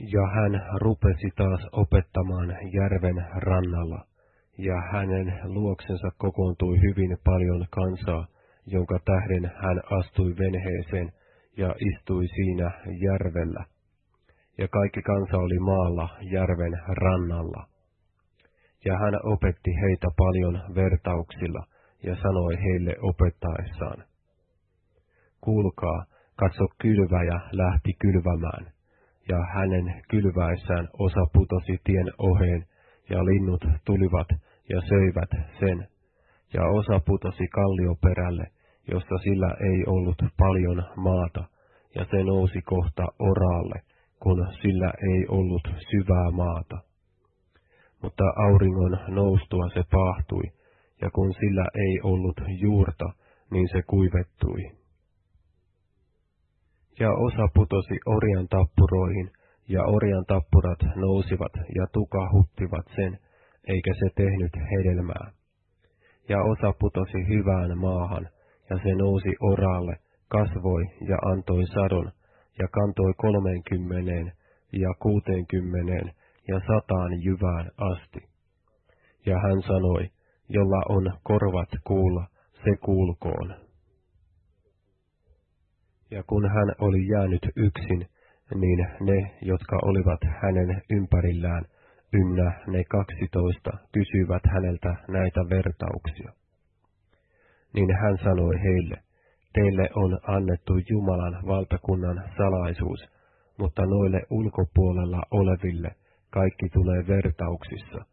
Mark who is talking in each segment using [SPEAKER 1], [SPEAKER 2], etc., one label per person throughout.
[SPEAKER 1] Ja hän rupesi taas opettamaan järven rannalla, ja hänen luoksensa kokoontui hyvin paljon kansaa, jonka tähden hän astui venheeseen ja istui siinä järvellä. Ja kaikki kansa oli maalla järven rannalla. Ja hän opetti heitä paljon vertauksilla ja sanoi heille opettaessaan. Kuulkaa, katso kylväjä lähti kylvämään, ja hänen kylväessään osa putosi tien oheen, ja linnut tulivat ja söivät sen, ja osa putosi kallioperälle, jossa sillä ei ollut paljon maata, ja se nousi kohta oraalle, kun sillä ei ollut syvää maata. Mutta auringon noustua se pahtui, ja kun sillä ei ollut juurta, niin se kuivettui. Ja osa putosi orjan tappuroihin, ja orjan tappurat nousivat ja tukahuttivat sen, eikä se tehnyt hedelmää. Ja osa putosi hyvään maahan, ja se nousi oraalle, kasvoi ja antoi sadon, ja kantoi kolmeenkymmeneen ja kuuteenkymmeneen ja sataan jyvään asti. Ja hän sanoi, jolla on korvat kuulla, se kuulkoon. Ja kun hän oli jäänyt yksin, niin ne, jotka olivat hänen ympärillään, ynnä ne kaksitoista, kysyivät häneltä näitä vertauksia. Niin hän sanoi heille, teille on annettu Jumalan valtakunnan salaisuus, mutta noille ulkopuolella oleville kaikki tulee vertauksissa,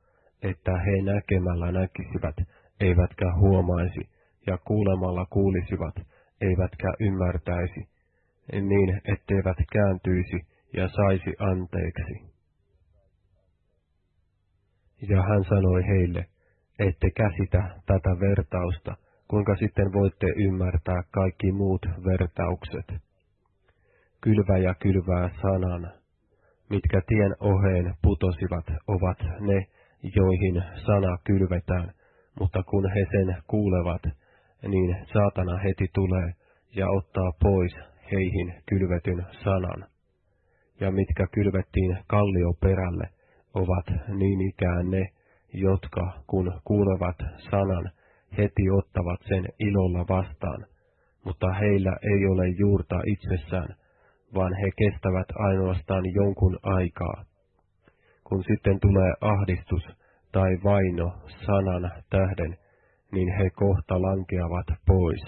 [SPEAKER 1] että he näkemällä näkisivät, eivätkä huomaisi, ja kuulemalla kuulisivat, eivätkä ymmärtäisi, niin etteivät kääntyisi ja saisi anteeksi. Ja hän sanoi heille, ette käsitä tätä vertausta, kuinka sitten voitte ymmärtää kaikki muut vertaukset. Kylväjä kylvää sanan, mitkä tien oheen putosivat, ovat ne, joihin sana kylvetään, mutta kun he sen kuulevat, niin saatana heti tulee ja ottaa pois heihin kylvetyn sanan. Ja mitkä kylvettiin kallioperälle, ovat niin ikään ne, jotka, kun kuulevat sanan, heti ottavat sen ilolla vastaan, mutta heillä ei ole juurta itsessään, vaan he kestävät ainoastaan jonkun aikaa. Kun sitten tulee ahdistus tai vaino sanan tähden, niin he kohta lankeavat pois.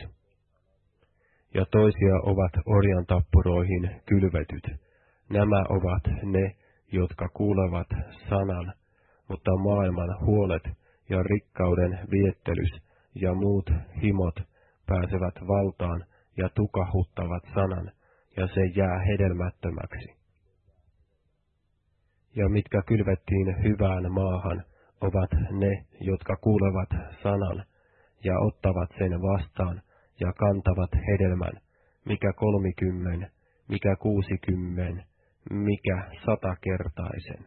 [SPEAKER 1] Ja toisia ovat orjan tappuroihin kylvetyt. Nämä ovat ne, jotka kuulevat sanan, mutta maailman huolet ja rikkauden viettelys ja muut himot pääsevät valtaan ja tukahuttavat sanan, ja se jää hedelmättömäksi. Ja mitkä kylvettiin hyvään maahan, ovat ne, jotka kuulevat sanan ja ottavat sen vastaan ja kantavat hedelmän, mikä kolmikymmen, mikä kuusikymmen, mikä satakertaisen.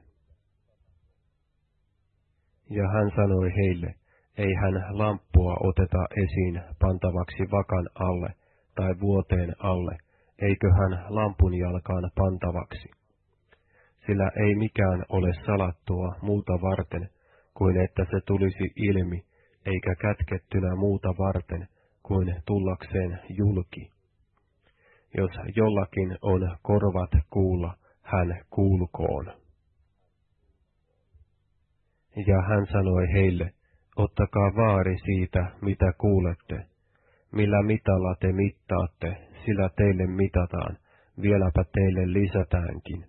[SPEAKER 1] Ja hän sanoi heille, ei hän lamppua oteta esiin pantavaksi vakan alle tai vuoteen alle, eikö hän lampun jalkaan pantavaksi. Sillä ei mikään ole salattua muuta varten, kuin että se tulisi ilmi, eikä kätkettynä muuta varten, kuin tullakseen julki. Jos jollakin on korvat kuulla, hän kuulkoon. Ja hän sanoi heille, ottakaa vaari siitä, mitä kuulette. Millä mitalla te mittaatte, sillä teille mitataan, vieläpä teille lisätäänkin.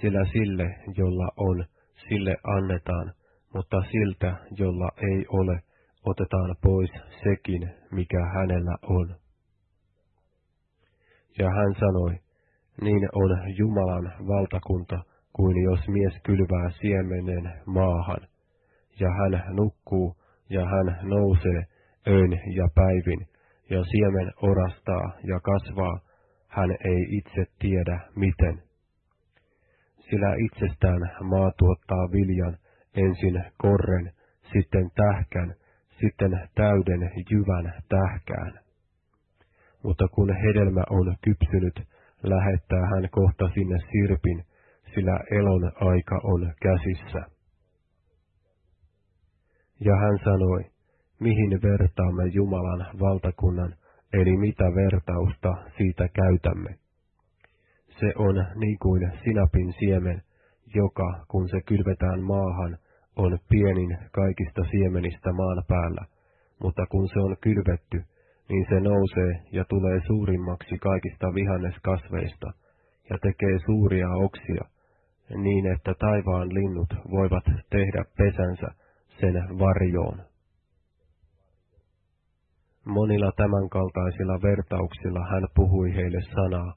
[SPEAKER 1] Sillä sille, jolla on, sille annetaan, mutta siltä, jolla ei ole, otetaan pois sekin, mikä hänellä on. Ja hän sanoi, niin on Jumalan valtakunta, kuin jos mies kylvää siemenen maahan, ja hän nukkuu, ja hän nousee öin ja päivin, ja siemen orastaa ja kasvaa, hän ei itse tiedä miten. Sillä itsestään maa tuottaa viljan, ensin korren, sitten tähkän, sitten täyden jyvän tähkään. Mutta kun hedelmä on kypsynyt, lähettää hän kohta sinne sirpin, sillä elon aika on käsissä. Ja hän sanoi, mihin vertaamme Jumalan valtakunnan, eli mitä vertausta siitä käytämme. Se on niin kuin sinapin siemen, joka, kun se kylvetään maahan, on pienin kaikista siemenistä maan päällä, mutta kun se on kylvetty, niin se nousee ja tulee suurimmaksi kaikista vihanneskasveista, ja tekee suuria oksia, niin että taivaan linnut voivat tehdä pesänsä sen varjoon. Monilla tämänkaltaisilla vertauksilla hän puhui heille sanaa,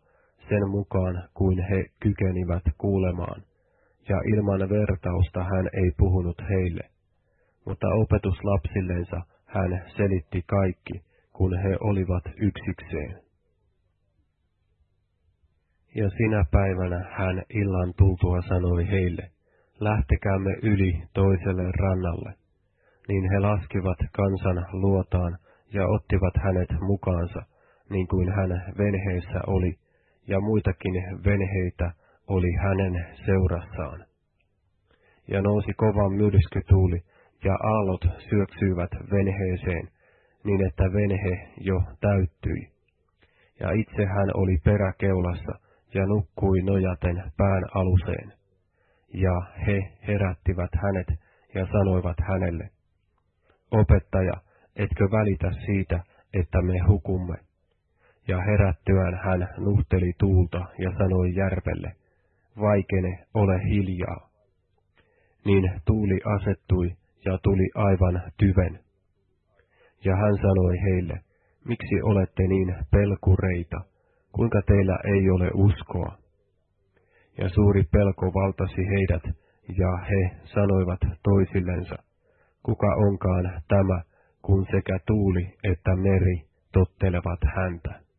[SPEAKER 1] sen mukaan kuin he kykenivät kuulemaan, ja ilman vertausta hän ei puhunut heille. Mutta opetuslapsillensa hän selitti kaikki, kun he olivat yksikseen. Ja sinä päivänä hän illan tultua sanoi heille, lähtekäämme yli toiselle rannalle. Niin he laskivat kansan luotaan ja ottivat hänet mukaansa, niin kuin hän venheessä oli, ja muitakin venheitä oli hänen seurassaan. Ja nousi kova myrskytuuli, ja aallot syöksyivät venheeseen, niin että venhe jo täyttyi. Ja itse hän oli peräkeulassa, ja nukkui nojaten pään aluseen. Ja he herättivät hänet ja sanoivat hänelle, Opettaja, etkö välitä siitä, että me hukumme? Ja herättyään hän nuhteli tuulta ja sanoi järvelle, vaikene, ole hiljaa. Niin tuuli asettui ja tuli aivan tyven. Ja hän sanoi heille, miksi olette niin pelkureita, kuinka teillä ei ole uskoa? Ja suuri pelko valtasi heidät, ja he sanoivat toisillensa, kuka onkaan tämä, kun sekä tuuli että meri tottelevat häntä.